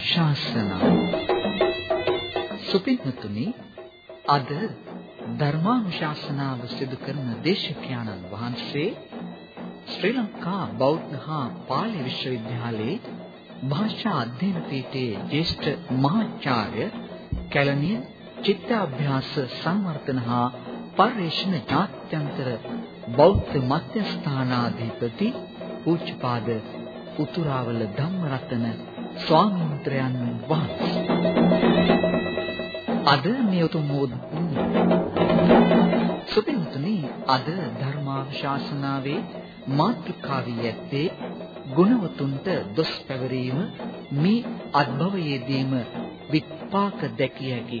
ධර්මානුශාසනා සුපින්නතුනි අද ධර්මානුශාසනාව සිදු කරන දේශකයන්න් වහන්සේ ශ්‍රී ලංකා බෞද්ධ හා පාලි විශ්වවිද්‍යාලයේ භාෂා අධ්‍යයන පීඨයේ ජ්‍යෙෂ්ඨ මහාචාර්ය කැලණිය චිත්තාභ්‍යාස සංවර්ධන හා පරිශ්‍රණ ජාත්‍යන්තර බෞද්ධ මධ්‍යස්ථානාධිපති පූජ්‍යපාද උතුරාවල ධම්මරතන ස්වාමීන්ද්‍රයන් වහන්සේ. අද මේ උතුම් සුපින්තුනි අද ධර්මාශාසනාවේ මාතෘකාවී ඇත්තේ ගුණවතුන්ට දොස් පැවරීම මේ අත්භවයේදීම විපාක දැකිය හැකි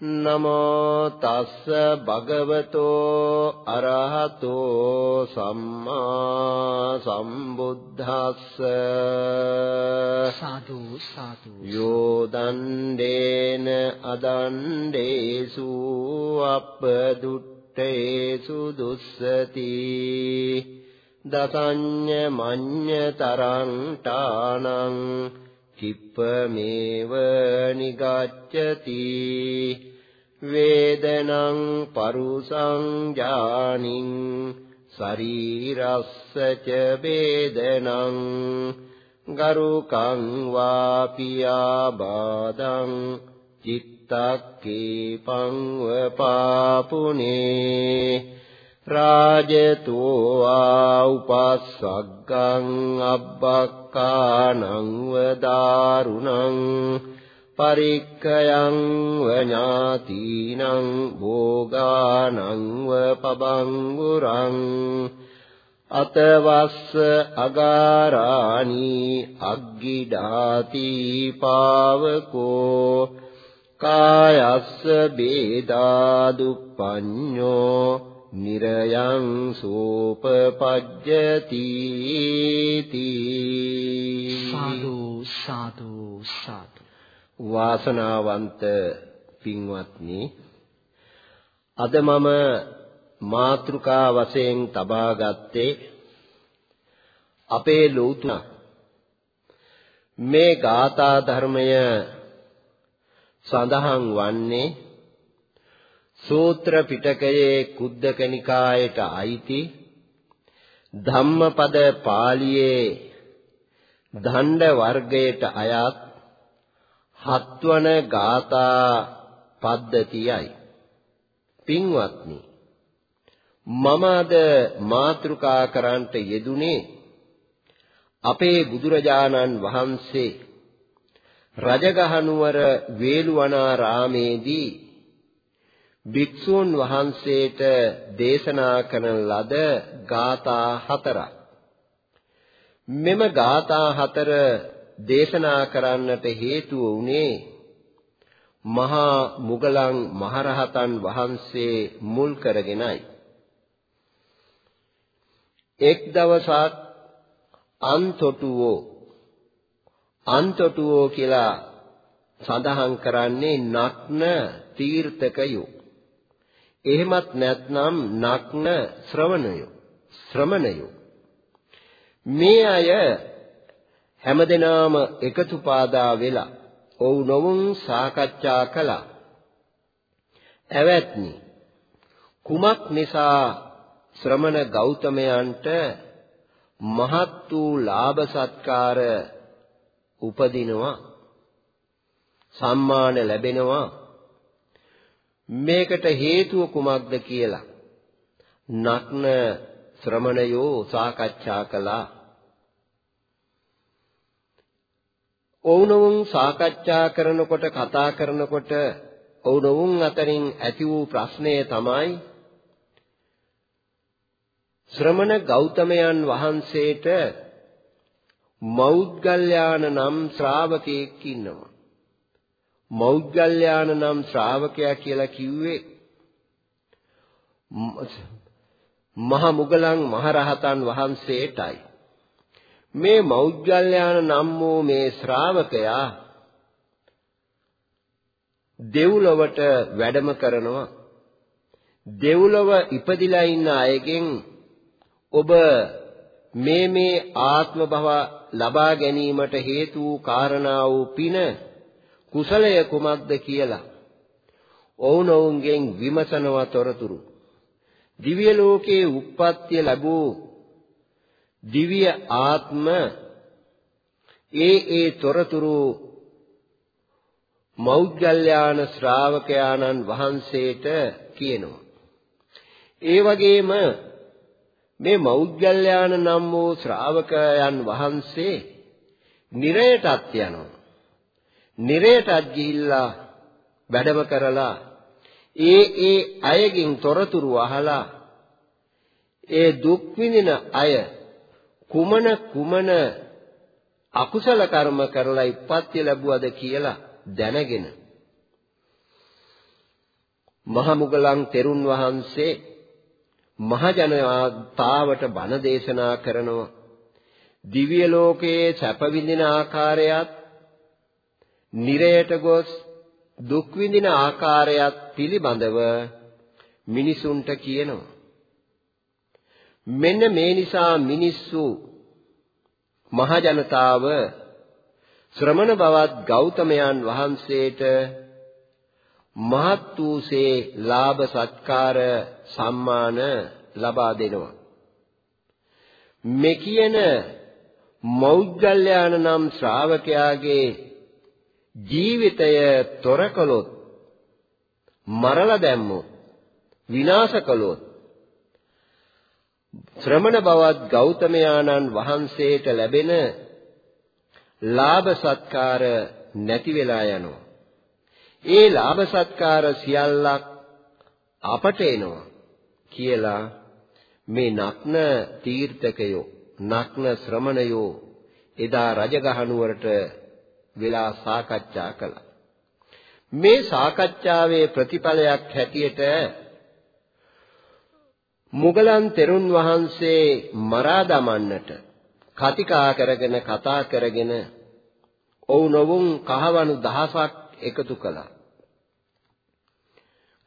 නමෝ තස්ස භගවතෝ අරහතෝ සම්මා සම්බුද්දස්ස. සාදු සාදු. යෝ දණ්ඩේන අදණ්ඩේසු අප්පදුට්ඨේසු දුස්සති. දසඤ්ඤ මඤ්ඤ තරං ඨානං කිප්පමේව නිගච්ඡති. වේදනං පරුසං ඥානින් ශරීරස්ස ච වේදනං ගරුකං වාපියාබාදං චිත්තක්කේපං වපාපුනේ. රාජතෝ ආ උපස්සග්ගං අබ්බක්කානං වදාරුණං පරික්කයං වඥාතිනං භෝගානං වපබංගුරං අතවස්ස අගාරාණි අග්ගිඩාති පාවකෝ කායස්ස බේදා දුප්පඤ්ඤෝ නිරයං සෝපපජ්ජති සාදු සාදු සාදු වාසනාවන්ත පින්වත්නි අද මම මාතෘකා වශයෙන් තබා ගත්තේ අපේ ලෞතුණ මේ ගාථා ධර්මය සඳහන් වන්නේ සූත්‍ර පිටකයේ කුද්දක නිකායට අයිති ධම්මපද පාළියේ දණ්ඩ වර්ගයට අයත් හත්වන ගාථා පද්ධතියයි. පින්වත්නි මම අද මාතෘකා කරන්නට යෙදුනේ අපේ බුදුරජාණන් වහන්සේ රජගහනුවර වේළුවනාරාමේදී භික්ෂූන් වහන්සේට දේශනා කරන ලද ගාථා හතරක්. මෙම ගාථා හතර දේශනා කරන්නට හේතුව වුණේ මහා මුගලන් මහරහතන් වහන්සේ මුල් කරගෙනයි. එක් දවසක් අන්තොටුවෝ අන්තොටුවෝ කියලා සඳහන් කරන්නේ නක්න තීර්ථකයෝ. එහෙමත් නැත්නම් නක්න ශ්‍රවණයෝ ශ්‍රමණයෝ මේ අය හැමදෙනාම එකතු පාදා වෙලා ඔවුනොවුන් සාකච්ඡා කළා. ඇවැත්නි කුමක් නිසා ශ්‍රමණ ගෞතමයන්ට මහත් වූ ලාභ සත්කාර උපදිනවා සම්මාන ලැබෙනවා මේකට හේතුව කුමක්ද කියලා නක්න ශ්‍රමණයෝ සාකච්ඡා කළා ඔවුනොවුන් සාකච්ඡා කරනකොට කතා කරනකොට ඔවුනොවුන් අතරින් ඇති වූ ප්‍රශ්නය තමයි ශ්‍රමණ ගෞතමයන් වහන්සේට මෞද්ගල්‍යාන නම් ශ්‍රාවකයෙක් ඉන්නවා. මෞද්ගල්‍යාන නම් ශ්‍රාවකයා කියලා කිව්වේ මහ මුගලන් මහරහතන් වහන්සේටයි. මේ මෞද්ගල්‍යාන නම් වූ මේ ශ්‍රාවකයා දෙව්ලොවට වැඩම කරනවා. දෙව්ලොව ඉපදිලා ඉන්න අයගෙන් ඔබ මේ මේ ආත්ම භව ලබා ගැනීමට හේතු වූ කාරණා වූ පින කුසලය කුමක්ද කියලා ඔවුනොවුන්ගෙන් විමසනවා තොරතුරු දිව්‍ය ලෝකයේ උප්පත්තිය ලැබූ දිව්‍ය ආත්ම ඒ ඒ තොරතුරු මෞද්ගල්‍යාන ශ්‍රාවකයාණන් වහන්සේට කියනවා ඒ වගේම මේ මෞද්ගල්‍යාන නම් වූ ශ්‍රාවකයන් වහන්සේ නිරයටත් යනවා. නිරයටත් ගිහිල්ලා වැඩම කරලා ඒ ඒ අයගෙන් තොරතුරු අහලා ඒ දුක් විඳින අය කුමන කුමන අකුසල කර්ම කරලා ඉපත්‍ය ලැබුවද කියලා දැනගෙන මහ මුගලන් තෙරුන් වහන්සේ මහ ජනතාවට බණ දේශනා කරනවා. දිව්‍ය ලෝකයේ සැප විඳින ආකාරයත්, නිරයට ගොස් දුක් විඳින ආකාරයත් පිළිබඳව මිනිසුන්ට කියනවා. මෙන්න මේ නිසා මිනිස්සු මහ ජනතාව ශ්‍රමණ බවත් ගෞතමයන් වහන්සේට මහත් වූසේ ලාභ සත්කාර සම්මාන ලබා දෙනවා. මේ කියන මෞද්ගල්‍යාන නම් ශ්‍රාවකයාගේ ජීවිතය තොර කළොත් මරලා දැම්මොත් විනාශ කළොත් ශ්‍රමණ බවත් ගෞතමයාණන් වහන්සේට ලැබෙන ලාභ සත්කාර නැති වෙලා යනවා. ඒ ලාභ සත්කාර සියල්ලක් අපට එනවා කියලා මේ නක්න තීර්ථකයෝ නක්න ශ්‍රමණයෝ එදා රජගහනුවරට වෙලා සාකච්ඡා කළා. මේ සාකච්ඡාවේ ප්‍රතිඵලයක් හැටියට මුගලන් තෙරුන් වහන්සේ මරා දමන්නට කතිකා කරගෙන කතා කරගෙන ඔවුනොවුන් කහවණු දහසක් එකතු කළා.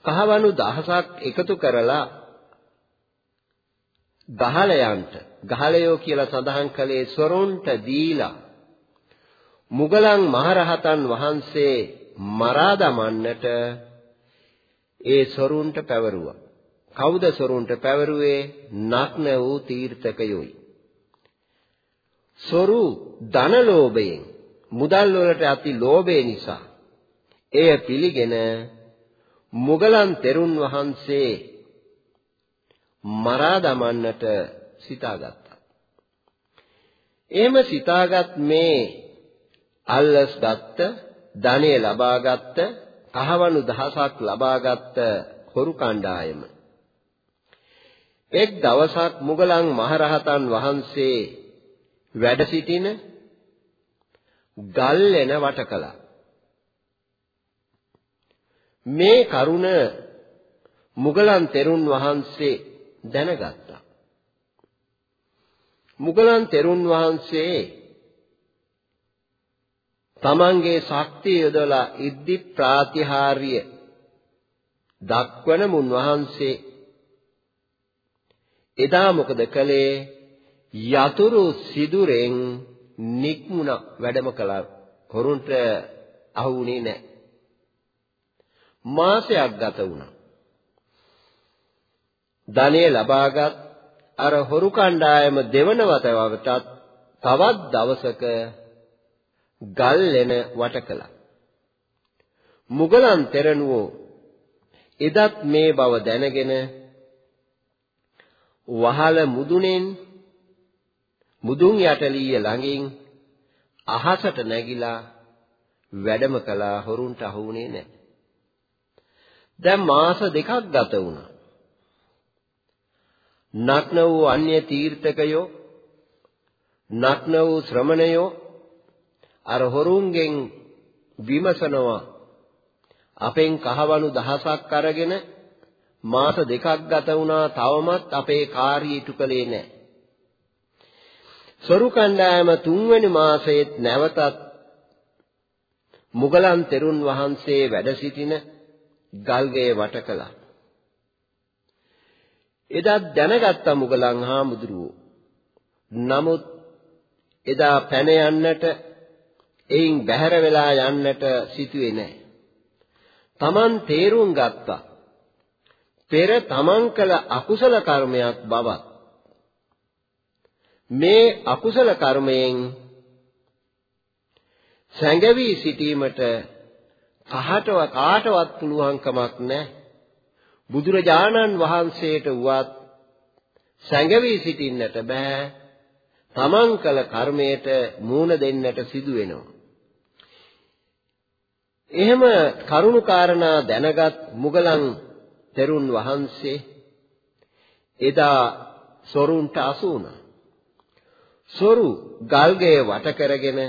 කහවණු දහසක් එකතු කරලා ගහලයන්ට ගහලයෝ කියලා සඳහන් කළේ සොරුන්ට දීලා මුගලන් මහරහතන් වහන්සේ මරා දමන්නට ඒ සොරුන්ට පැවරුවා. කවුද සොරුන්ට පැවරුවේ? නක්න වූ තීර්ථකයෝයි. සොරු ධන ලෝභයෙන් මුදල් වලට අති ලෝභය නිසා එය පිළිගෙන මුගලන් තෙරුන් වහන්සේ මරා දමන්නට සිතාගත්තා. එහෙම සිතාගත් මේ අල්ලස් ගත්ත, ධනෙ ලබාගත්ත, කහවණු දහසක් ලබාගත්ත හොරු කණ්ඩායම. එක් දවසක් මුගලන් මහරහතන් වහන්සේ වැඩ සිටින ගල්ලෙන වට කළා. මේ කරුණ මුගලන් තෙරුන් වහන්සේ දැනගත්තා. මුගලන් තෙරුන් වහන්සේ තමන්ගේ ශක්තිය යොදලා ඉද්දි ප්‍රාතිහාර්ය දක්වන මුන් වහන්සේ එදා මොකද කළේ? යතුරු සිදුරෙන් නික්මුණ වැඩම කළා. හොරුන්ට අහුුනේ නැහැ මාසයක් ගත වුණා. ධනෙ ලබාගත් අර හොරු කණ්ඩායම දෙවන වතාවටත් තවත් දවසක ගල් ලෙන වට කළා. මුගලන් තෙරණුවෝ එදත් මේ බව දැනගෙන වහල මුදුනෙන් මුදුන් යටලිය ළඟින් අහසට නැගිලා වැඩම කළා හොරුන්ට අහුුනේ නැහැ. දැන් මාස දෙකක් ගත වුණා. නක්න වූ අන්‍ය තීර්ථකයෝ නක්න වූ ශ්‍රමණයෝ අර හොරුන්ගෙන් විමසනවා අපෙන් කහවණු දහසක් අරගෙන මාස දෙකක් ගත වුණා තවමත් අපේ කාර්ය ඉටු කළේ නැහැ. සොරු කණ්ඩායම තුන්වෙනි මාසයේත් නැවතත් මුගලන් තෙරුන් වහන්සේ වැඩ සිටින ගල්ගේ වට කළා. එදා දැනගත්ත මුගලන් හාමුදුරුවෝ නමුත් එදා පැන යන්නට එයින් බැහැර වෙලා යන්නට සිටුවේ නැහැ. Taman තේරුම් ගත්තා. පෙර තමන් කළ අකුසල කර්මයක් බවත් මේ අකුසල කර්මයෙන් සැඟවි සිටීමට කහටව කාටවත් පුළුවන් කමක් නැහැ. බුදුරජාණන් වහන්සේට වුවත් සැඟවි සිටින්නට බෑ. තමන් කළ කර්මයට මූණ දෙන්නට සිදු වෙනවා. එහෙම කරුණු කාරණා දැනගත් මුගලන් තෙරුන් වහන්සේ එදා සොරුන්ට අසු වුණා. සොරු ගල්ගේ වට කරගෙන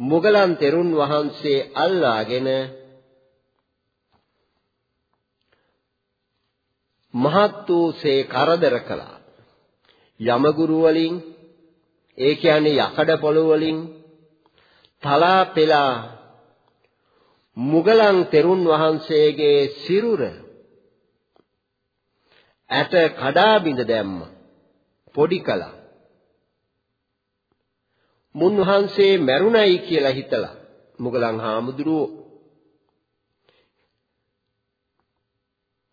මුගලන් තෙරුන් වහන්සේ අල්ලාගෙන මහත් වූසේ කරදර කළා. යමගුරු වලින් ඒ කියන්නේ යකඩ පොළොව වලින් තලා පෙලා මුගලන් තෙරුන් වහන්සේගේ සිරුර ඇට කඩා බිඳ දැම්ම පොඩි කළා. මුන්වහන්සේ මැරුණයි කියලා හිතලා මුගලන් හාමුදුරුවෝ.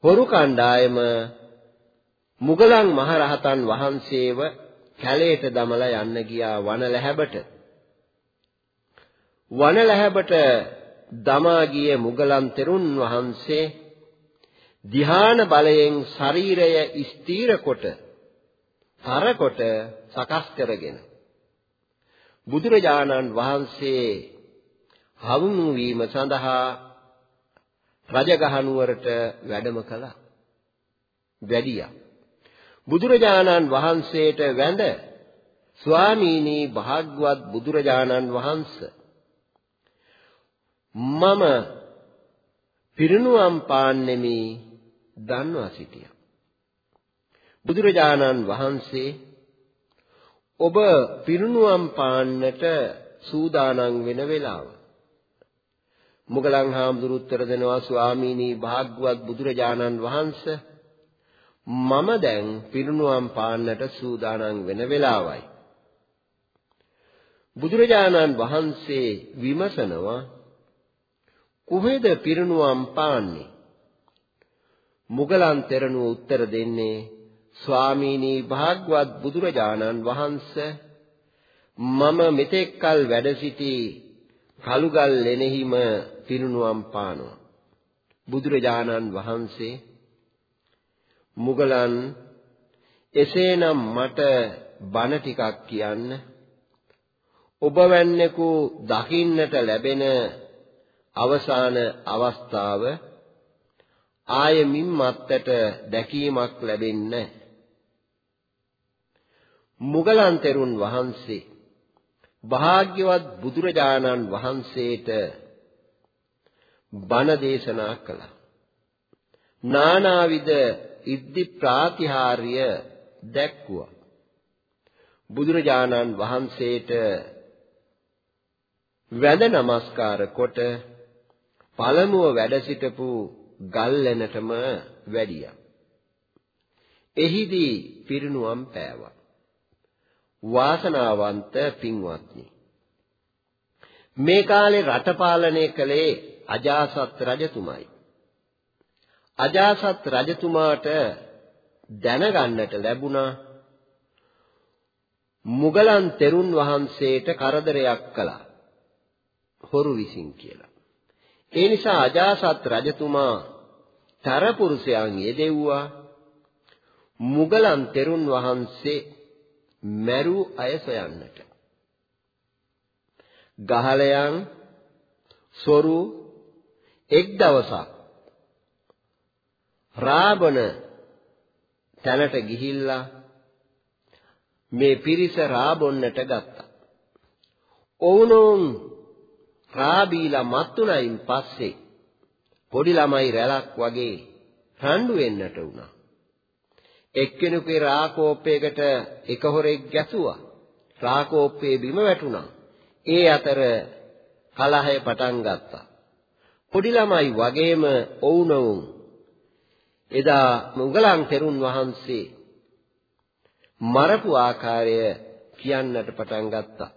හොරු කණ්ඩායම මුගලන් මහරහතන් වහන්සේව කැලේට දමලා යන්න ගියා වන ලැහැබට. වන ලැහැබට දමා ගිය මුගලන් තෙරුන් වහන්සේ ධ්‍යාන බලයෙන් ශරීරය ස්ථීර කොට තරකොට සකස් කරගෙන බුදුරජාණන් වහන්සේ හවුණු වීම සඳහා රජගහ නුවරට වැඩම කළා. වැඩියා. බුදුරජාණන් වහන්සේට වැඳ ස්වාමීනි භාග්‍යවත් බුදුරජාණන් වහන්සේ මම පිරිනුවම් පාන්නෙමි දන්වා සිටියා. බුදුරජාණන් වහන්සේ ඔබ පිරිනුවම් පාන්නට සූදානම් වෙන වෙලාව. මුගලන් හාමුදුරු උත්තර දෙනවා ස්වාමීනි භාග්‍යවත් බුදුරජාණන් වහන්සේ මම දැන් පිරිනුවම් පාන්නට සූදානම් වෙන වෙලාවයි. බුදුරජාණන් වහන්සේ විමසනවා කොහෙද පිරිනුවම් පාන්නේ? මුගලන් තෙරණුව උත්තර දෙන්නේ ස්වාමීනි භාග්‍යවත් බුදුරජාණන් වහන්සේ මම මෙතෙක්කල් වැඩ සිටි කලුගල් ලෙනෙහිම පිරිනුවම් පානවා. බුදුරජාණන් වහන්සේ මුගලන් එසේනම් මට බණ ටිකක් කියන්න ඔබ වැන්නෙකු දකින්නට ලැබෙන අවසාන අවස්ථාව ආයමින් මත්තට දැකීමක් ලැබෙන්නේ මුගලන් තෙරුන් වහන්සේ භාග්‍යවත් බුදුරජාණන් වහන්සේට බණ දේශනා කළා. නානාවිද ඉද්ධි ප්‍රාතිහාර්ය දැක්කුවා. බුදුරජාණන් වහන්සේට වැඳ නමස්කාර කොට පළමුව වැඩ සිටපු ගල්ලැනටම වැඩියා. එහිදී පිරිනුවම් පෑවා. වාසනාවන්ත පින්වත්නි. මේ කාලේ රට පාලනය කළේ අජාසත් රජතුමයි. අජාසත් රජතුමාට දැනගන්නට ලැබුණා මුගලන් තෙරුන් වහන්සේට කරදරයක් කළා. හොරු විසින් කියලා. ඒ නිසා අජාසත් රජතුමා තරපුරුෂයන් යෙදෙව්වා මුගලන් තෙරුන් වහන්සේ මැරු අය සොයන්නට. ගහලයන් සොරු එක් දවසක් රාබන තැනට ගිහිල්ලා මේ පිරිස රාබොන්නට ගත්තා. ඔවුනොන් රාබීලා මත්තුණයින් පස්සේ පොඩි ළමයි රැලක් වගේ රණ්ඩු වෙන්නට වුණා. එක්කෙනෙකුගේ රාකෝපයකට එක හොරෙක් ගැසුවා. රාකෝපයේ බිම වැටුණා. ඒ අතර කලහය පටන් ගත්තා. පොඩි ළමයි වගේම ඔවුනොවුන් එදා මුගලන් තෙරුන් වහන්සේ මරපු ආකාරය කියන්නට පටන් ගත්තා.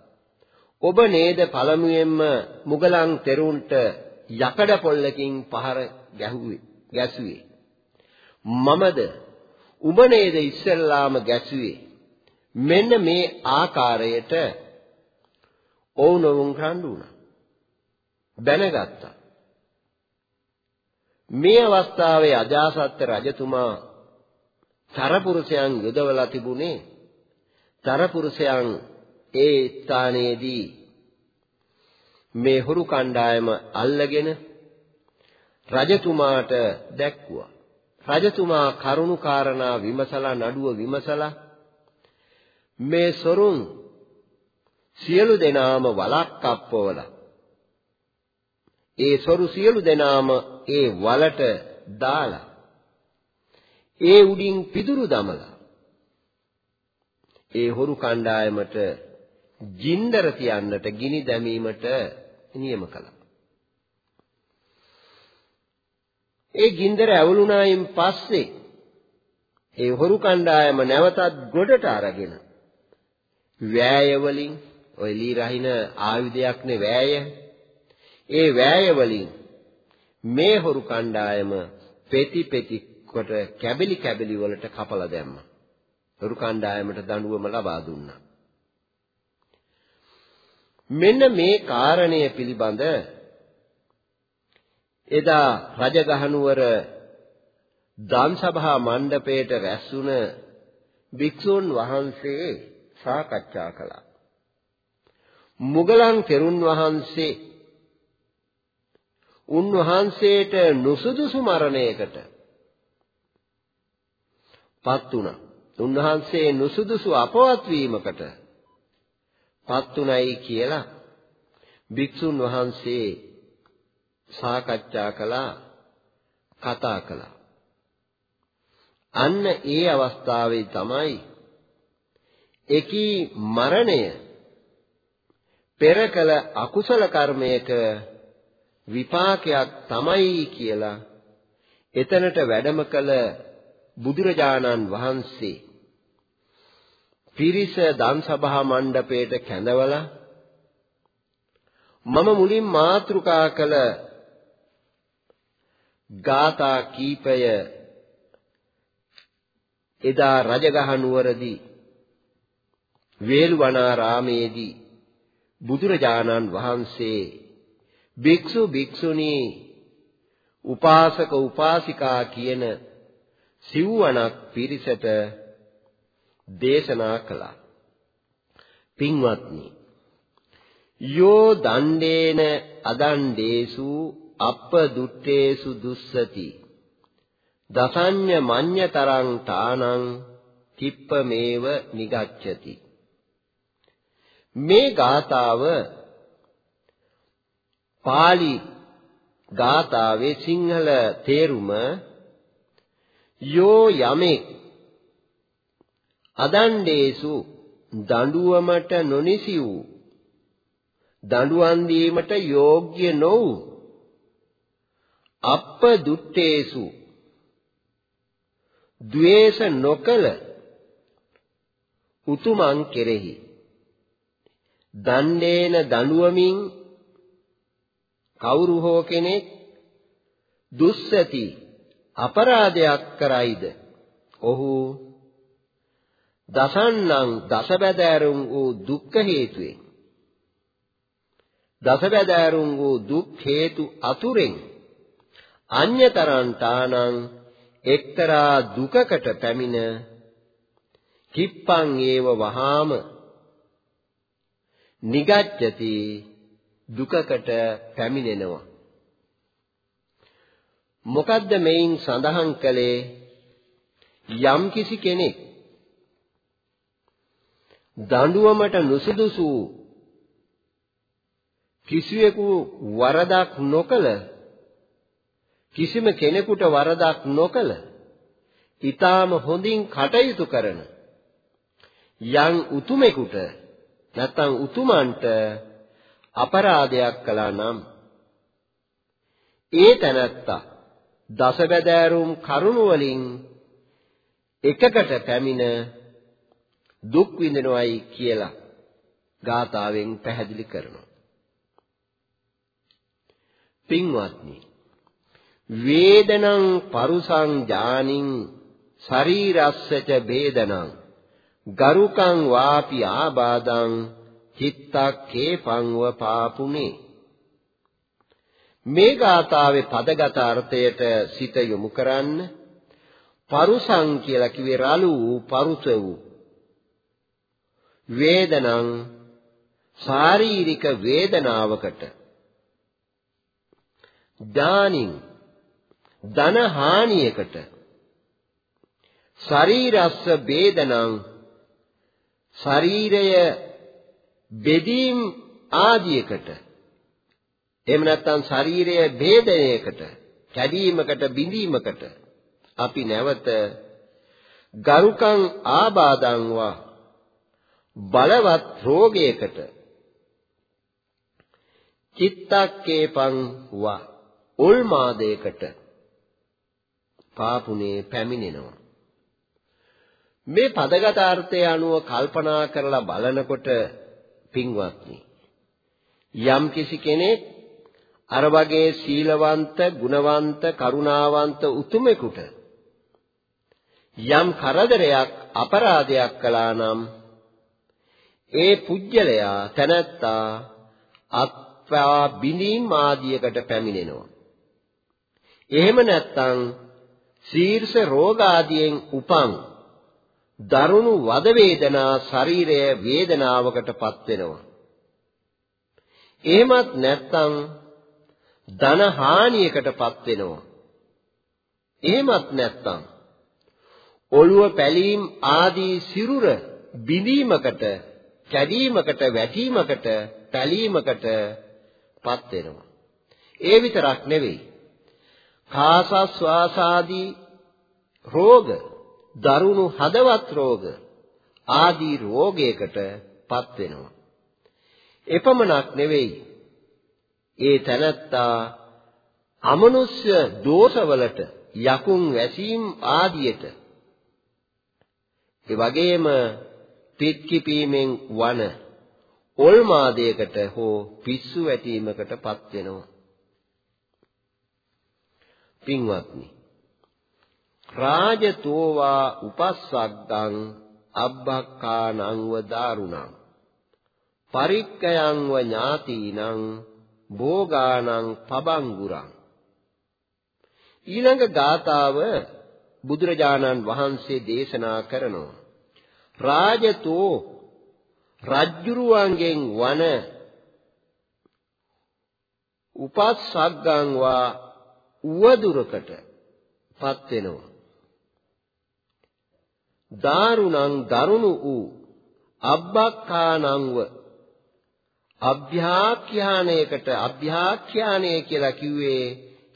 ඔබ නේද පළමුවෙන්ම මුගලන් තෙරුන්ට යකඩ පොල්ලකින් පහර ගැහුවේ ගැසුවේ. මමද උඹ නේද ඉස්සෙල්ලාම ගැසුවේ. මෙන්න මේ ආකාරයට ඔවුනොවුන් රණ්ඩු වුණා. දැනගත්තා. මේ අවස්ථාවේ අජාසත් රජතුමා තරපුරුෂයන් යොදවලා තිබුණේ තරපුරුෂයන් ඒ ස්ථානයේදී මේ හුරු කණ්ඩායම අල්ලගෙන රජතුමාට දැක්කුවා. රජතුමා කරුණු කාරණා විමසලා නඩුව විමසලා මේ සොරුන් සියලු දෙනාම වලක් අප්පවලා ඒ සොරු සියලු දෙනාම ඒ වලට දාලා ඒ උඩින් පිදුරු දමලා ඒ හොරු කණ්ඩායමට ජින්දර තියන්නට ගිනි දැමීමට නියම කළා. ඒ ගින්දර ඇවුලුනායින් පස්සේ ඒ හොරු කණ්ඩායම නැවතත් ගොඩට අරගෙන වෑය වලින් ඔය ලී රහින ආයුධයක් නේ වෑය. ඒ වෑය වලින් මේ හොරු කණ්ඩායම පෙති පෙති කොට කැබලි කැබලි වලට කපලා දැම්මා. හොරු කණ්ඩායමට දඬුවම ලබා දුන්නා. මෙන්න මේ කාරණය පිළිබඳ එදා රජගහනුවර දාන්සභා මණ්ඩපයේට රැස්වුණ භික්ෂුන් වහන්සේ සාකච්ඡා කළා. මුගලන් තෙරුන් වහන්සේ උන්වහන්සේට නුසුදුසු මරණයකට පත් වුණා. උන්වහන්සේ නුසුදුසු අපවත් වීමකට පත් උනායි කියලා භික්ෂුන් වහන්සේ සාකච්ඡා කළා කතා කළා. අන්න ඒ අවස්ථාවේ තමයි එකී මරණය පෙර කළ අකුසල කර්මයක විපාකයක් තමයි කියලා එතනට වැඩම කළ බුදුරජාණන් වහන්සේ පිරිස දන් සභා මණ්ඩපයට කැඳවලා මම මුලින් මාතෘකා කළ ගාථා කීපය එදා රජගහ නුවරදී වේළුවනාරාමේදී බුදුරජාණන් වහන්සේ භික්ෂු භික්ෂුණී උපාසක උපාසිකා කියන සිව්වණක් පිරිසට දේශනා කළා. පින්වත්නි යෝ දණ්ඩේන අදණ්ඩේසු අප්ප දුට්ටේසු දුස්සති දසඤ්ඤ මඤ්ඤතරං තානං කිප්පමේව නිගච්ඡති මේ ගාතාව pāli ගාතාවේ සිංහල තේරුම යෝ යමෙක් අදණ්ඩේසු දඬුවමට නොනිසි වූ. දඬුවම් දීමට යෝග්‍ය නොවූ. අප්ප දුට්ටේසු ද්වේෂ නොකල උතුමන් කෙරෙහි. දණ්ඩේන දඬුවමින් කවුරු හෝ කෙනෙක් දුස්සති අපරාධයක් කරයිද? ඔහු දසන්නම් දසබැදෑරුම් වූ දුක්ඛ හේතුවෙන්. දසබැදෑරුම් වූ දුක් හේතු අතුරෙන් අඤ්‍යතරන්තානං එක්තරා දුකකට පැමිණ කිප්පං ඒව වහාම නිගච්ඡති දුකකට පැමිණෙනවා. මොකද්ද මෙයින් සඳහන් කළේ? යම් කිසි කෙනෙක් දඬුවමට නුසුදුසු කිසියෙකු වරදක් නොකළ කිසිම කෙනෙකුට වරදක් නොකළ ඊටාම හොඳින් කටයුතු කරන යම් උතුමෙකුට නැත්නම් උතුමන්ට අපරාධයක් කළා නම් ඒ තැනැත්තා දසබැදෑරුම් කරුණ වලින් එකකට පැමිණ දුක් විඳිනවයි කියලා ගාථාවෙන් පැහැදිලි කරනවා. පින්වත්නි වේදනං පරුසං ඥානින් ශරීරස්සච වේදනං ගරුකං වාපි ආබාධං චිත්තක්කේ පංව පාපුනේ මේ ගාථාවේ පදගත අර්ථයට සිත යොමු කරන්න පරුසං කියලා කිව්වේ රළු වූ පරුස වූ වේදනං ශාරීරික වේදනාවකට. දානින් ධන හානියකට. ශරීරස්ස වේදනං ශරීරය බෙදීම් ආදියකට. එහෙම නැත්නම් ශරීරය ભેදයකට කැඩීමකට බිඳීමකට. අපි නැවත ගරුකං ආබාධං වා බලවත් රෝගයකට. චිත්තක්කේපං වා උල්මාදයකට පාපුනේ පැමිණෙනවා. මේ පදගත අර්ථය අනුව කල්පනා කරලා බලනකොට පින්වත්නි යම් කිසි කෙනෙක් අර වගේ සීලවන්ත, ගුණවන්ත, කරුණාවන්ත උතුමෙකුට යම් කරදරයක් අපරාධයක් කළා නම් ඒ පුජ්‍යලයා තනත්තා අත්වා බිනීම් ආදියකට පැමිණෙනවා. එහෙම නැත්නම් ශීර්ෂ රෝග ආදියෙන් උපන් දරුණු වද වේදනා ශරීරය වේදනාවකටපත් වෙනවා. එහෙමත් නැත්නම් ධන හානියකටපත් වෙනවා. එහෙමත් නැත්නම් ඔළුව පැලීම් ආදී සිරුර බිඳීමකට, කැඩීමකට, වැටීමකට, පැලීමකටපත් වෙනවා. ඒ විතරක් නෙවෙයි. කාසස්වාසාදී රෝග, දරුණු හදවත් රෝග ආදී රෝගයකටපත් වෙනවා. එපමණක් නෙවෙයි ඒ තැනැත්තා අමනුෂ්‍ය දෝෂවලට යකුන් වැසීම් ආදියට ඒ වගේම පිට කිපීමෙන් වන ඔල්මාදයකට හෝ පිස්සු වැටීමකටපත් වෙනවා පින්වත්නි රාජතෝවා උපස්සග්ගං අබ්බක්කානං දාරුණං පරික්කයන්ව ඥාතීනං භෝගානං පබංගුරං. ඊළඟ ගාතාව බුදුරජාණන් වහන්සේ දේශනා කරනවා. රාජතෝ රජ්ජුරුවන්ගෙන් වන උපස්සග්ගං වා උවදුරකට පත් වෙනවා දාරුණං දරුණු වූ අබ්බක්ඛානංව අභ්‍යාඛ්‍යානයකට අභ්‍යාඛ්‍යානය කියලා කිව්වේ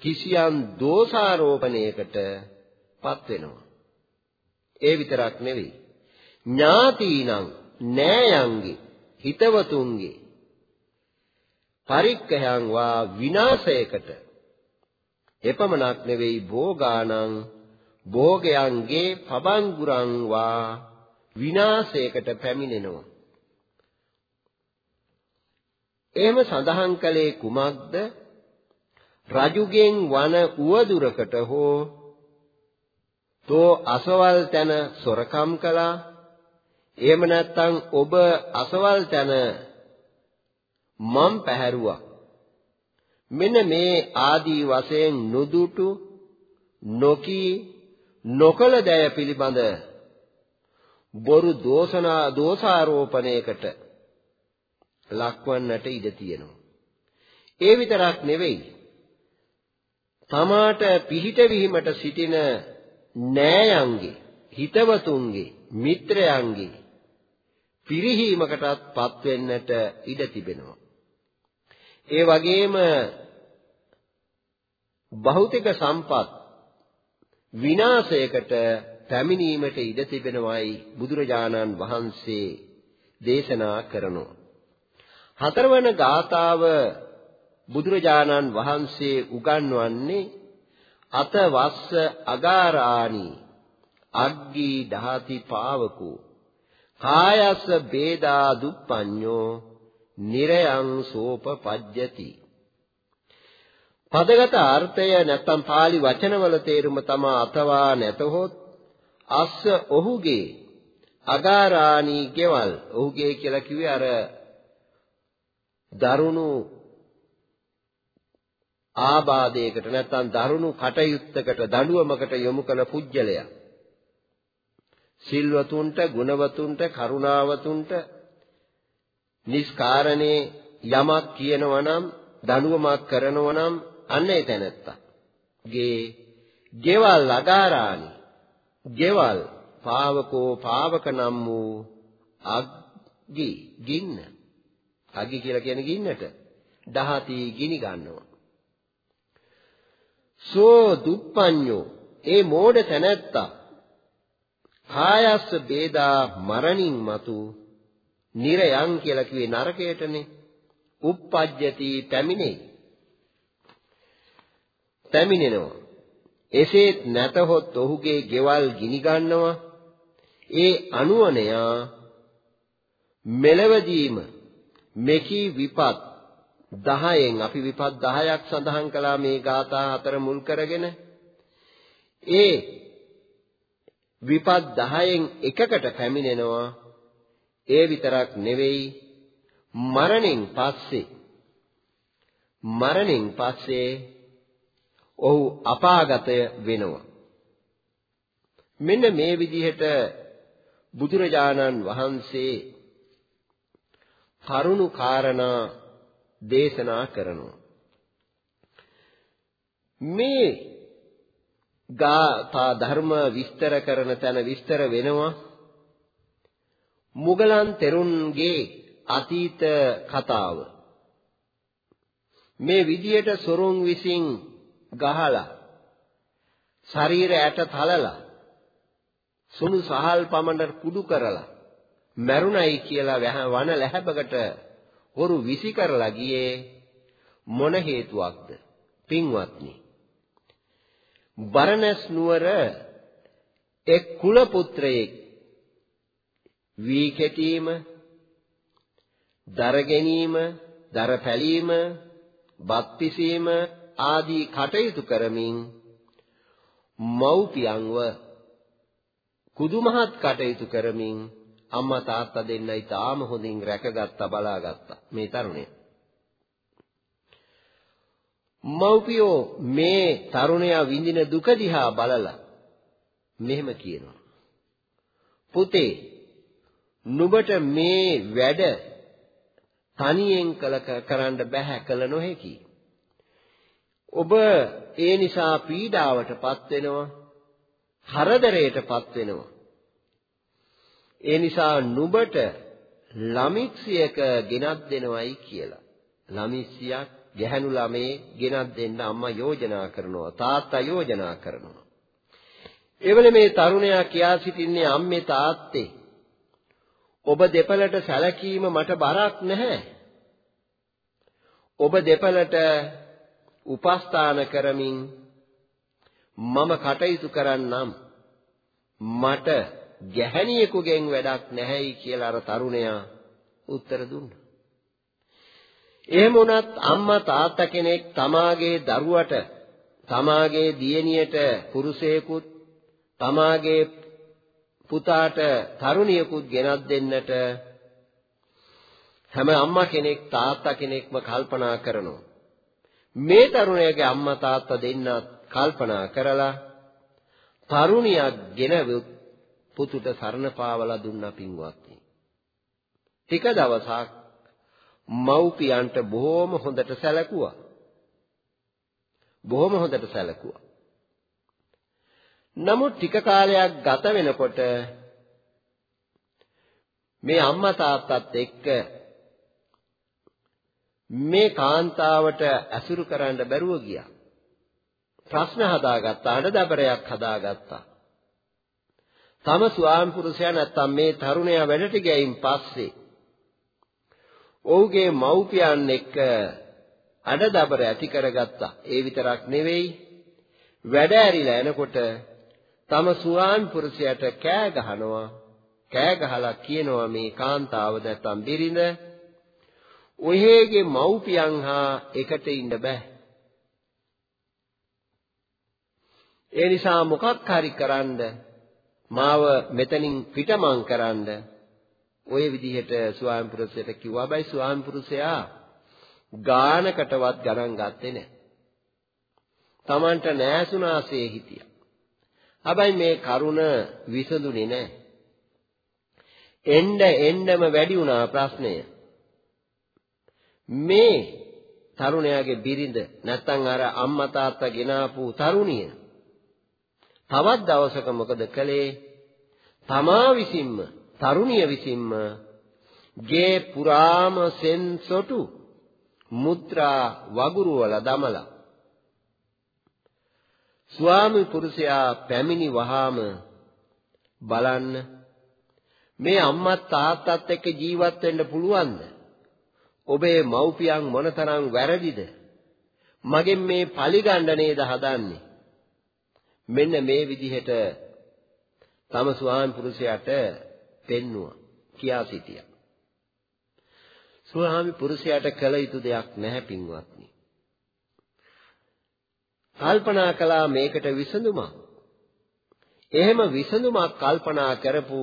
කිසියම් දෝෂාරෝපණයකට පත් වෙනවා. ඒ විතරක් නෙවෙයි. ඥාතීනම් නෑයන්ගේ හිතවතුන්ගේ. පරික්කයන් වා විනාශයකට. එපමණක් නෙවෙයි භෝගානං භෝගයන්ගේ පබංගුරං වා විනාශයකට පැමිණෙනවා. එහෙම සඳහන් කළේ කුමක්ද? රජුගෙන් වන උවදුරකට හෝ තෝ අසවල් තැන සොරකම් කළා. එහෙම නැත්නම් ඔබ අසවල් තැන මම් පැහැරුවා මෙන්න මේ ආදී වශයෙන් නුදුටු නොකී නොකල දය පිළිබඳ බොරු දෝෂනා දෝෂාරෝපණයකට ලක්වන්නට ඉඩ තියෙනවා. ඒ විතරක් නෙවෙයි. තමාට පිහිට වීමට සිටින නෑයන්ගේ, හිතවතුන්ගේ, මිත්‍රයන්ගේ පිරිහීමකටත් පත් වෙන්නට ඉඩ තිබෙනවා. ඒ වගේම භෞතික සම්පත් විනාශයකට පැමිණීමට ඉඩ තිබෙනවායි බුදුරජාණන් වහන්සේ දේශනා කරනවා. හතරවන ගාථාව බුදුරජාණන් වහන්සේ උගන්වන්නේ අත වස්ස අගාරාණි අග්ගී දහති පාවකෝ කායස්ස බේදා දුප්පඤ්ඤෝ නිරයං සෝපපජ්ජති. පදගත අර්ථය නැත්නම් pāli වචනවල තේරුම තමා අතවා නැතහොත් අස්ස ඔහුගේ අගාරාණී ගෙවල් ඔහුගේ කියලා කිව්වේ අර දරුණු ආබාධයකට නැත්නම් දරුණු කටයුත්තකට දඬුවමකට යොමු කළ පුජ්‍යලයා. සිල්වතුන්ට ගුණවතුන්ට කරුණාවතුන්ට නිස්කාරණේ යමක් කියනවා නම් දඬුවමක් කරනවා නම් අන්න ඒ තැනත්තා. ගේ ගෙවල් අගාරානි. ගෙවල් පාවකෝ පාවක නම් වූ අග්ගි ගින්න. අග්ගි කියලා කියන්නේ ගින්නට. දහති ගිනි ගන්නවා. සෝ දුප්පඤ්ඤෝ. ඒ මෝඩ තැනැත්තා කායස්ස බේදා මරණින් මතු නිරයන් කියලා කිව්වේ නරකයටනේ. uppajjati පැමිණේ. පැමිණෙනවා. එසේත් නැතහොත් ඔහුගේ ගෙවල් ගිනි ගන්නවා. ඒ අනුවණයා මෙලවදීම මෙකී විපත් 10න් අපි විපත් 10ක් සඳහන් කළා මේ ગાථා හතර මුල් කරගෙන. ඒ විපත් 10න් එකකට පැමිණෙනවා. ඒ විතරක් නෙවෙයි මරණයෙන් පස්සේ මරණයෙන් පස්සේ ඔහු අපාගතය වෙනවා. මෙන්න මේ විදිහට බුදුරජාණන් වහන්සේ කරුණු කාරණා දේශනා කරනවා. මේ ගාථා ධර්ම විස්තර කරන තැන විස්තර වෙනවා. මුගලන් තෙරුන්ගේ අතීත කතාව. මේ විදියට සොරුන් විසින් ගහලා ශරීර ඇට තලලා සුණු සහල් පමණ කුඩු කරලා මැරුණයි කියලා වන ලැහැබකට හොරු විසි කරලා ගියේ මොන හේතුවක්ද? පින්වත්නි බරණැස් නුවර එක් කුල පුත්‍රයෙක් වී කැටීම දර ගැනීම දර පැලීම බත් පිසීම ආදී කටයුතු කරමින් මව්පියන්ව කුදුමහත් කටයුතු කරමින් අම්මා තාත්තා දෙන්නයි තාම හොඳින් රැකගත්තා බලාගත්තා මේ තරුණය. මව්පියෝ මේ තරුණයා විඳින දුක දිහා බලලා මෙහෙම කියනවා. පුතේ නුඹට මේ වැඩ තනියෙන් කළ කරන්න බෑ කළ නොහැකි. ඔබ ඒ නිසා පීඩාවටපත් වෙනවා. හරදරයටපත් වෙනවා. ඒ නිසා නුඹට ළමික්සියක ගෙනත් දෙනවයි කියලා. ළමික්සියක් ගැහැණු ළමේ ගෙනත් දෙන්න අම්මා යෝජනා කරනවා. තාත්තා යෝජනා කරනවා. එවල මේ තරුණයා කියා සිටින්නේ අම්මේ තාත්තේ ඔබ දෙපළට සැලකීම මට බරක් නැහැ. ඔබ දෙපළට උපස්ථාන කරමින් මම කටයුතු කරන්නම් මට ගැහණියෙකුගෙන් වැඩක් නැහැයි කියලා අර තරුණයා උත්තර දුන්නා. එහෙම වුණත් අම්මා තාත්තා කෙනෙක් තමාගේ දරුවට තමාගේ දියණියට පුරුෂයෙකුත් තමාගේ පුතාට තරුණියකුත් ගෙනත් දෙන්නට හැම අම්මා කෙනෙක් තාත්තා කෙනෙක්ම කල්පනා කරනවා. මේ තරුණයාගේ අම්මා තාත්තා දෙන්නත් කල්පනා කරලා තරුණියක් ගෙනවුත් පුතුට සරණ පාවලා දුන්නා පින්වත්නි. ටික දවසක් මව්පියන්ට බොහොම හොඳට සැලකුවා. බොහොම හොඳට සැලකුවා. නමුත් ටික කාලයක් ගත වෙනකොට මේ අම්මා තාත්තත් එක්ක මේ කාන්තාවට ඇසුරු කරන්න බැරුව ගියා. ප්‍රශ්න හදාගත්තා අඩදබරයක් හදාගත්තා තම ස්වාමි පුරුෂයා නැත්තම් මේ තරුණයා වැඩට ගියයින් පස්සේ ඔහුගේ මව්පියන් එක්ක අඩදබර ඇති කරගත්තා. ඒ විතරක් නෙවෙයි වැඩ ඇරිලා එනකොට තම ස්වාමි පුරුෂයාට කෑ ගහනවා. කෑ ගහලා කියනවා මේ කාන්තාව නැත්තම් බිරිඳ ඔහේගේ මව්පියන් හා එකට ඉන්න බෑ. ඒ නිසා මොකක් හරි කරන්න මාව මෙතනින් පිටමං කරන්න ওই විදිහට ස්වාමි පුරුෂයට කිව්වා. බයි ස්වාමි පුරුෂයා ගානකටවත් ගණන් ගත්තේ නැහැ. Tamanට නෑසුනාසේ හිටියා. හැබැයි මේ කරුණ විසඳුනේ නැහැ. එන්න එන්නම වැඩි වුණා ප්‍රශ්නය. මේ තරුණයාගේ බිරිඳ නැත්තම් අර අම්මා තාත්තා ගෙනාපු තරුණිය තවත් දවසක මොකද කළේ? තමා විසින්ම තරුණිය විසින්ම ගේ පුරාම සෙන් සොටු මුත්‍රා වගුරු වල දමලා ස්වාමි පුරුෂයා පැමිණි වහාම බලන්න මේ අම්මා තාත්තත් එක්ක ජීවත් වෙන්න පුළුවන්ද? ඔබේ මව්පියන් මොනතරම් වැරදිද? මගෙන් මේ පලිගණ්ඩ නේද හදන්නේ? මෙන්න මේ විදිහට තම ස්වාමි පුරුෂයාට පෙන්නුවා කියා සිටියා. ස්වාමි පුරුෂයාට කළ යුතු දෙයක් නැහැ පින්වත්නි. කල්පනා කළා මේකට විසඳුමක්. එහෙම විසඳුමක් කල්පනා කරපු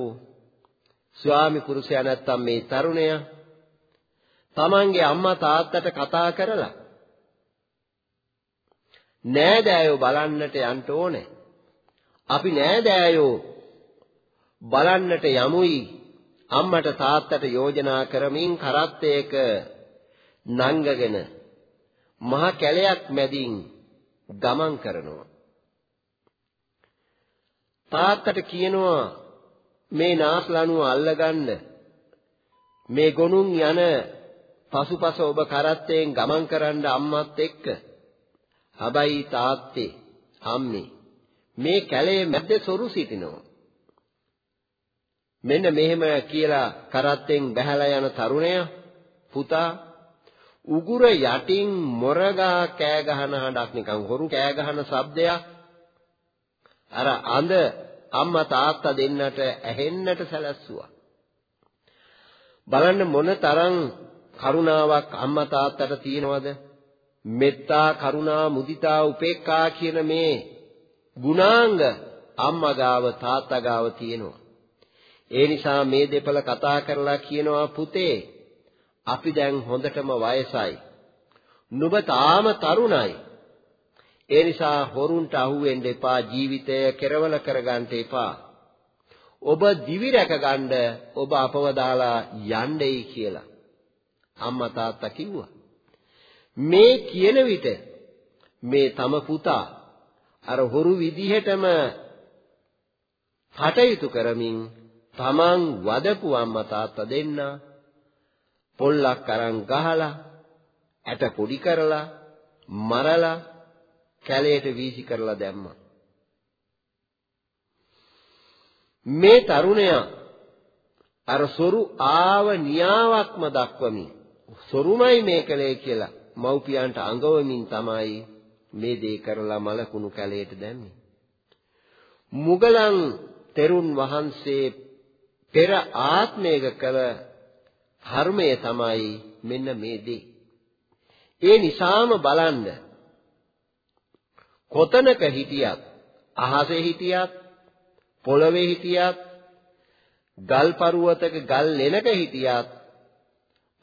ස්වාමි පුරුෂයා නැත්තම් මේ තරුණයා තමන්ගේ අම්මා තාත්තට කතා කරලා නෑදෑයෝ බලන්නට යන්න ඕනේ. අපි නෑදෑයෝ බලන්නට යමුයි අම්මට තාත්තට යෝජනා කරමින් කරත්තයක නංගගෙන මහ කැලයක් මැදින් ගමන් කරනවා. තාත්තට කියනවා මේ නාස්ලනුව අල්ලගන්න මේ ගොනුන් යන පසුපස ඔබ කරත්තයෙන් ගමන් කරන්න අම්මත් එක්ක. හැබැයි තාත්තේ අම්මේ මේ කැලේ මැද්දේ සොරු සිටිනවා. මෙන්න මෙහෙම කියලා කරත්තෙන් බැහැලා යන තරුණයා පුතා උගුර යටින් මොරගා කෑ ගහන හඬක් නිකන් හොරු කෑ ගහන ශබ්දයක්. අර අඳ අම්මා තාත්තා දෙන්නට ඇහෙන්නට සැලැස්සුවා. බලන්න මොන තරම් කරුණාවක් අම්මා තාත්තට තියෙනවද? මෙත්තා කරුණා මුදිතා උපේක්ඛා කියන මේ ගුණාංග අම්මා ගාව තාත්තා ගාව තියෙනවා. ඒ නිසා මේ දෙපළ කතා කරලා කියනවා පුතේ අපි දැන් හොඳටම වයසයි. නුඹ තාම තරුණයි. ඒ නිසා හොරුන්ට අහු වෙන්න එපා ජීවිතය කෙරවල කරගන්න එපා. ඔබ දිවි රැකගන්න ඔබ අපව දාලා යන්නයි කියලා අම්මා තාත්තා කිව්වා. මේ කියන විට මේ තම පුතා අර හොරු විදිහටම කටයුතු කරමින් තමන් වදපු අම්මා තාත්තා දෙන්න පොල්ලක් අරන් ගහලා ඇට පොඩි කරලා මරලා කැලයට වීසි කරලා දැම්මා මේ තරුණයා අර සොරු ආව නියාවක්ම දක්වමින් සොරුමයි මේ කලේ කියලා මව්පියන්ට අඟවමින් තමයි මේ දේ කරලා මලකුණු කැලයට දැම්මේ. මුගලන් තෙරුන් වහන්සේ පෙර ආත්මයක කළ කර්මය තමයි මෙන්න මේ දේ. ඒ නිසාම බලන්න කොතනක හිටියත් අහසේ හිටියත් පොළවේ හිටියත් ගල් පරුවතක ගල් ලෙනක හිටියත්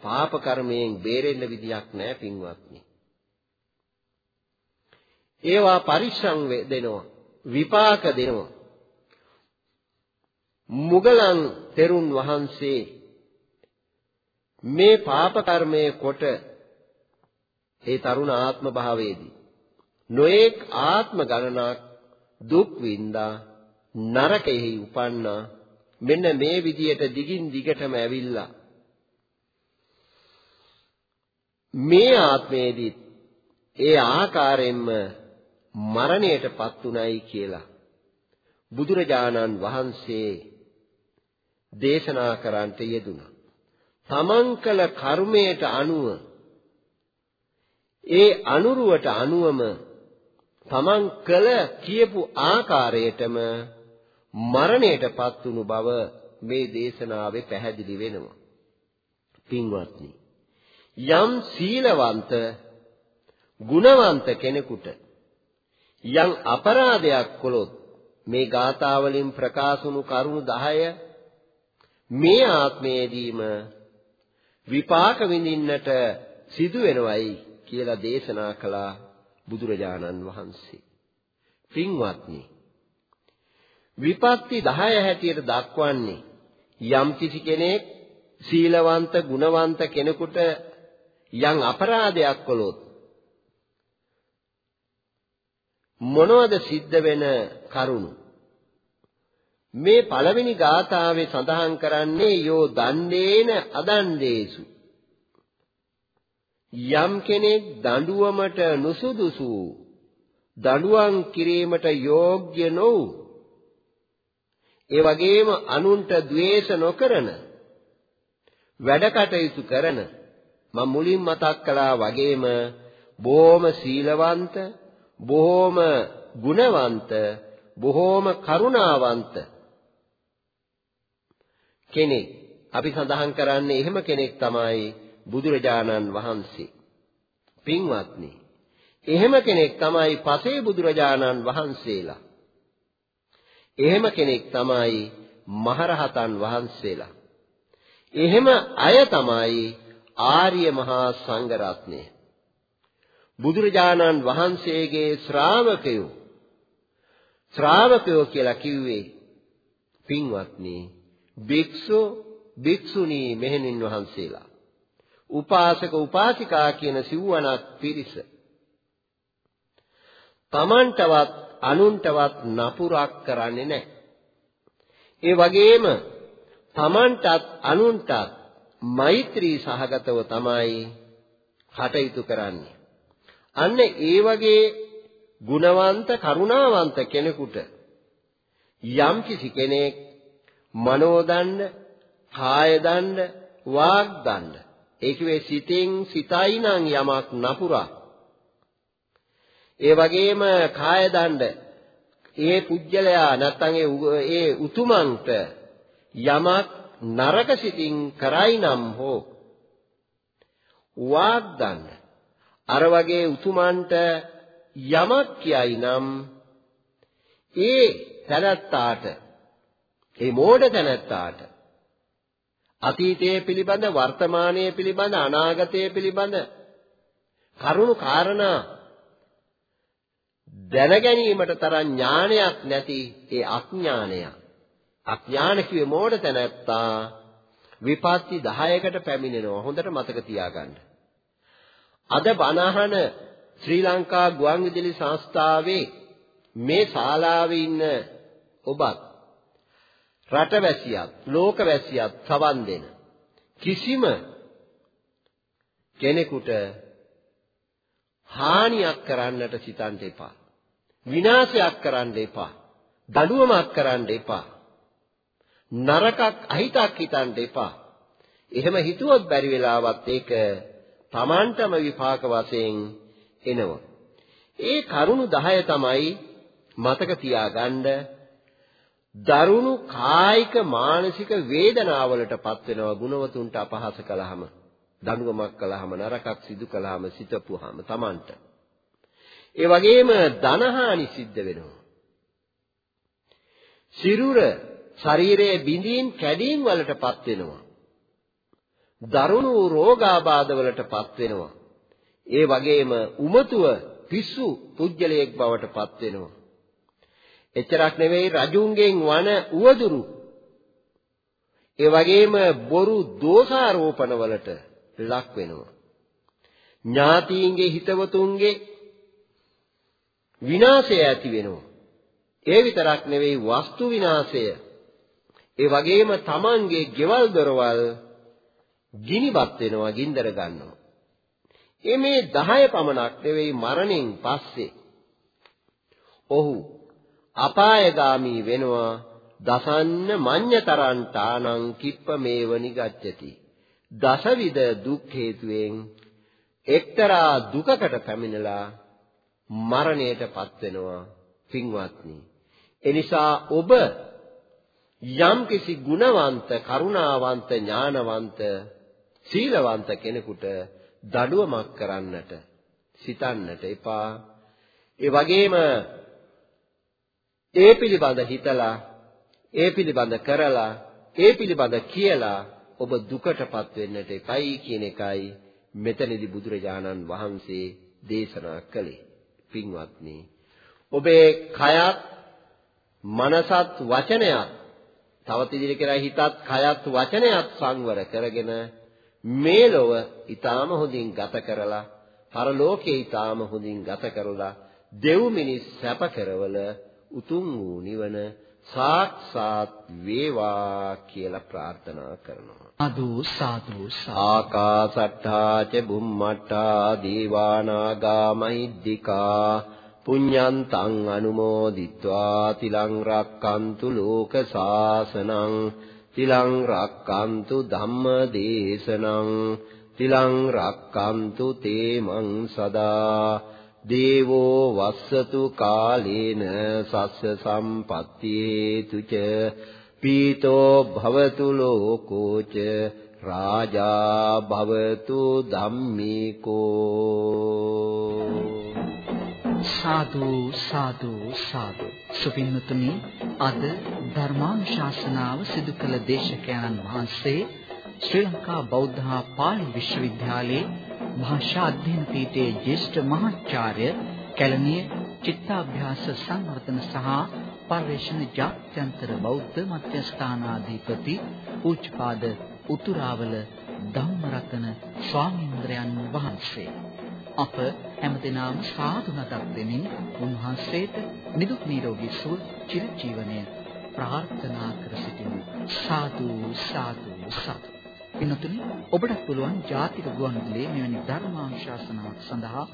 පාප කර්මයෙන් බේරෙන්න විදියක් නැහැ පින්වත්නි. ඒවා පරිශ්‍රම් දෙනවා විපාක දෙනවා මුගලන් තෙරුන් වහන්සේ මේ පාප කර්මයේ කොට ඒ තරුණ ආත්ම භාවයේදී නොඑක් ආත්ම ගණනක් දුක් විඳා නරකෙහි උපන්නා මෙන්න මේ විදියට දිගින් දිගටම ඇවිල්ලා මේ ආත්මයේදී ඒ ආකාරයෙන්ම මරණයටපත් උනායි කියලා බුදුරජාණන් වහන්සේ දේශනා කරන්නට යෙදුණා. තමන් කළ කර්මයට අනුව ඒ අනුරුවට අනුවම තමන් කළ කියපු ආකාරයටම මරණයටපත් වුණු බව මේ දේශනාවේ පැහැදිලි වෙනවා. පින්වත්නි යම් සීලවන්ත ගුණවන්ත කෙනෙකුට යම් අපරාධයක් කළොත් මේ ගාථාවලින් ප්‍රකාශ වුණු කරුණු 10 මේ ආත්මයේදීම විපාක විඳින්නට සිදු වෙනවයි කියලා දේශනා කළා බුදුරජාණන් වහන්සේ. පින්වත්නි විපත්ති 10 හැටියට දක්වන්නේ යම් කිසි කෙනෙක් සීලවන්ත ගුණවන්ත කෙනෙකුට යම් අපරාධයක් කළොත් මොනවද සිද්ධ වෙන කරුණු මේ පළවෙනි ගාථාවේ සඳහන් කරන්නේ යෝ දණ්ඩේන අදණ්ඩේසු. යම් කෙනෙක් දඬුවමට නුසුදුසු දඬුවම් කිරීමට යෝග්‍ය නොවු ඒ වගේම අනුන්ට द्वේෂ නොකරන වැඩ කටයුතු කරන මම මුලින් මතක් කළා වගේම බොහොම සීලවන්ත බොහොම ගුණවන්ත බොහොම කරුණාවන්ත කෙනෙක්. අපි සඳහන් කරන්නේ එහෙම කෙනෙක් තමයි බුදුරජාණන් වහන්සේ. පින්වත්නි එහෙම කෙනෙක් තමයි පසේ බුදුරජාණන් වහන්සේලා. එහෙම කෙනෙක් තමයි මහරහතන් වහන්සේලා. එහෙම අය තමයි ආර්ය මහා සංඝරත්නය. බුදුරජාණන් වහන්සේගේ ශ්‍රාවකයෝ. ශ්‍රාවකයෝ කියලා කිව්වේ පින්වත්නි භික්ෂු භික්ෂුණී මෙහෙණින් වහන්සේලා උපාසක උපාසිකා කියන සිව්වනක් පිරිස තමන්ටවත් අනුන්ටවත් නපුරක් කරන්නේ නැහැ. ඒ වගේම තමන්ටත් අනුන්ටත් මෛත්‍රී සහගතව තමයි කටයුතු කරන්නේ. අන්න ඒ වගේ ගුණවන්ත කරුණාවන්ත කෙනෙකුට යම් කිසි කෙනෙක් මනෝදණ්ඩ, කාය දණ්ඩ, වාග් දණ්ඩ ඒ කිව්වේ සිතෙන් සිතයි නම් යමක් නපුරා. ඒ වගේම කාය දණ්ඩ ඒ පුජ්‍යලයා නැත්තම් ඒ උතුමන්ට යමක් නරක සිතින් කරයි නම් හෝ වාග් දණ්ඩ අර වගේ උතුමන්ට යමක් කියයි නම් ඒ තැනත්තාට ඒ මෝඩ තැනත්තාට. අතීතයේ පිළිබඳ වර්තමානයේ පිළිබඳ අනාගතයේ පිළිබඳ කරුණු කාරණා දැන ගැනීමට තරම් ඥානයක් නැති ඒ අඥානය. අඥාන කිව්වේ මෝඩ තැනැත්තා විපත්ති 10කට පැමිණෙනවා. හොඳට මතක තියාගන්න. අද බණහන ශ්‍රී ලංකා ගුවන්විදුලි සංස්ථාවේ මේ ශාලාවේ ඉන්න ඔබත් රටවැසියත් ලෝකවැසියත් සවන් දෙන කිසිම කෙනෙකුට හානියක් කරන්නට සිතන්න එපා. විනාශයක් කරන්න එපා. දඩුවමක් කරන්න එපා. නරකක් අහිතක් හිතන්න එපා. එහෙම හිතුවොත් බැරි වෙලාවත් ඒක Tamanටම විපාක වශයෙන් එනවා. ඒ කරුණු 10 තමයි මතක තියාගන්න දරුණු කායික මානසික වේදනාවලටපත් වෙනවා ගුණවතුන්ට අපහාස කළාම දඬුවමක් කළාම නරකක් සිදු කළාම සිතපුවාම Tamanට. ඒ වගේම ධනහානි සිද්ධ වෙනවා. සිරුර ශරීරයේ බිඳීම් කැඩීම් වලටපත් වෙනවා. දරුණු රෝගාබාධ වලටපත් වෙනවා. ඒ වගේම උමතුව පිස්සු පුජ්‍යලයක් බවටපත් වෙනවා. එච්චරක් නෙවෙයි රජුන්ගෙන් වන උවදුරු. ඒ වගේම බොරු දෝෂාරෝපණ වලට ලක් වෙනවා. ඥාතීන්ගේ හිතවතුන්ගේ විනාශය ඇති වෙනවා. ඒ විතරක් නෙවෙයි වස්තු විනාශය. ඒ වගේම Tamanගේ ගෙවල් දොරවල් ගිනිපත් වෙනවා ගින්දර ගන්නවා. ඒ මේ 10 පමණක් නෙවෙයි මරණයෙන් පස්සේ ඔහු අපායগামী වෙනවා. දසන්න මඤ්ඤතරන්තානං කිප්ප මේවනි ගච්ඡති දසවිද දුක් හේතුවෙන් එක්තරා දුකකට පැමිණලා මරණයටපත් වෙනවා පින්වත්නි. එනිසා ඔබ යම් කිසි ගුණවන්ත කරුණාවන්ත ඥානවන්ත සීලවන්ත කෙනෙකුට දඩුවමක් කරන්නට සිතන්නට එපා. ඒ වගේම ඒ පිළිබඳ හිතලා ඒ පිළිබඳ කරලා ඒ පිළිබඳ කියලා ඔබ දුකටපත් වෙන්නට එපයි කියන එකයි මෙතනදී බුදුරජාණන් වහන්සේ දේශනා කළේ. පින්වත්නි ඔබේ කයත් මනසත් වචනයත් තවත් ඉදිරි කරා හිතත් කයත් වචනයත් සංවර කරගෙන මේ ලොව ඊටාම හොඳින් ගත කරලා පරලෝකේ ඊටාම හොඳින් ගත කරලා දෙව් මිනිස් සැප කරවල උතුම් වූ නිවන සාක්ෂාත් වේවා කියලා ප්‍රාර්ථනා කරනවා. සාදු සාදු ආකාසට්ඨා ච බුම්මට්ඨා දීවානාගා මහිද්దికා පුඤ්ඤන්තං අනුමෝදිත්වා තිලං රක්칸තු ලෝක සාසනං තිලං රක්칸තු ධම්ම දේශනං තිලං රක්칸තු තේ මං සදා දේවෝ වස්සතු කාලේන සස්ස සම්පත්තියේතු ච පීතෝ භවතු ලෝකෝ ච රාජා භවතු ධම්මිකෝ සාදු සාදු සාදු. සුපින්නතුනි අද ධර්මානුශාසනාව සිදු කළ දේශකයන්න් වහන්සේ ශ්‍රී ලංකා බෞද්ධ පාලි විශ්වවිද්‍යාලයේ භාෂා අධ්‍යයන පීඨයේ ජ්‍යෙෂ්ඨ මහාචාර්ය කැලණිය චිත්තාභ්‍යාස සංවර්ධන සහ පර්යේෂණ ජාත්‍යන්තර බෞද්ධ මධ්‍යස්ථානාධිපති පූජ්‍යපාද උතුරාවල ධම්මරතන ස්වාමීන්ද්‍රයන් වහන්සේ. අප හැමදෙනාම සාදු නතක් දෙමින් උන්වහන්සේට නිදුක් නිරෝගී සුව චිරජීවනය ප්‍රාර්ථනා කර සිටිමු. සාදු සාදු සාදු. පින්තුනි ඔබට පුළුවන් ජාතික ගුවන්විදුලියේ මෙවැනි ධර්මානුශාසනාවක් සඳහා